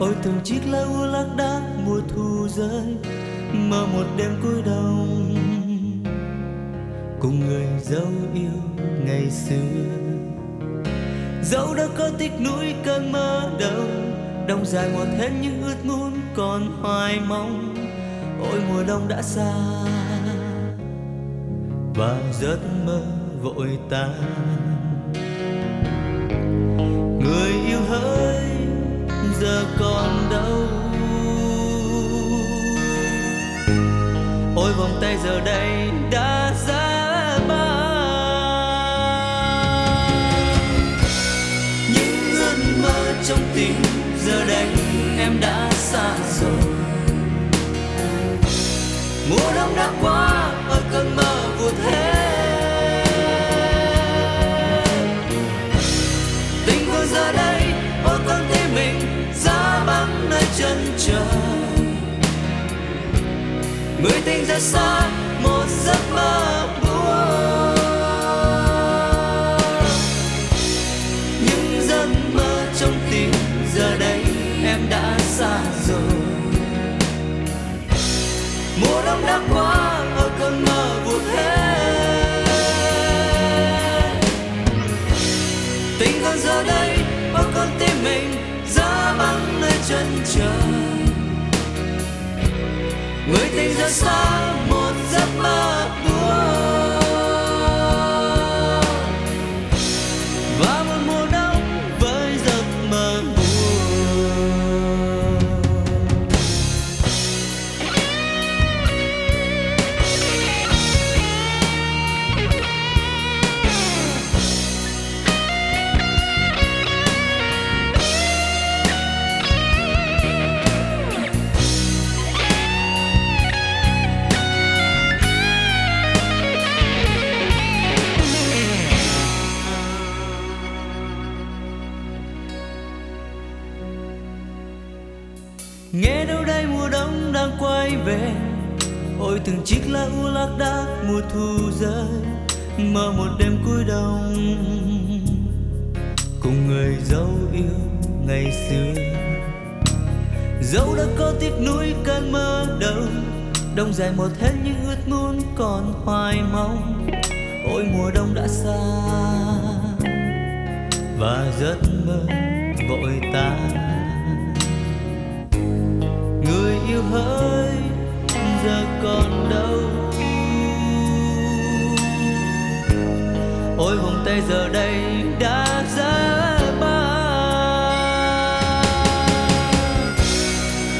ôi, từng chiếc lá u lác đác mùa thu rơi mơ một đêm cuối đông, cùng người dấu yêu ngày xưa. Dẫu đã có tích núi cơn mơ đầu đông dài một hết những ước muốn còn hoài mong. Ôi, mùa đông đã xa, và giấc mơ vội tan. Giờ đây đã ra băng những giấc mơ trong tim giờ đây em đã xa rồi. Mùa đông đã qua, ở cơn mơ vụt hết. Người tình ra xa, một giấc mơ buồn. Những giấc mơ trong tim, giờ đây em đã xa rồi. Mùa đông đã qua, ở cơn mơ vụt hết. Tình còn giờ đây ôi con tim mình giá băng nơi chân trời người tình ra xa một giấc mơ nghe đâu đây mùa đông đang quay về. Ôi, từng chiếc lá u lác đác mùa thu rơi mơ một đêm cuối đông. Cùng người dấu yêu ngày xưa. Dẫu đã có tiếc nuối cơn mơ đầu, đông dài một hết những ước muốn còn hoài mong. Ôi, mùa đông đã xa, và giấc mơ vội tan. Ôi vùng tây giờ đây đã ra băng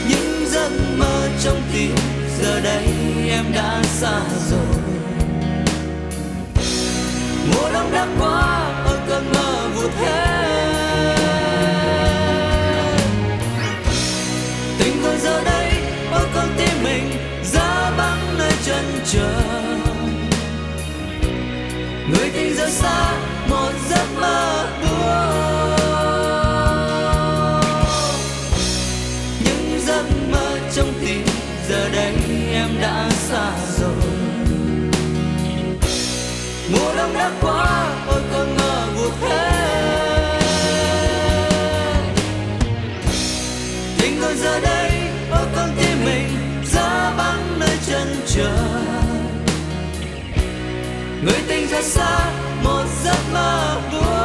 những giấc mơ trong tim giờ đây em đã xa rồi. Mùa đông đã qua đã qua ôi con mơ vụt thế tình còn giờ đây ôi con tim mình giá vắng nơi chân trời. Người tình ra xa, một giấc mơ buồn.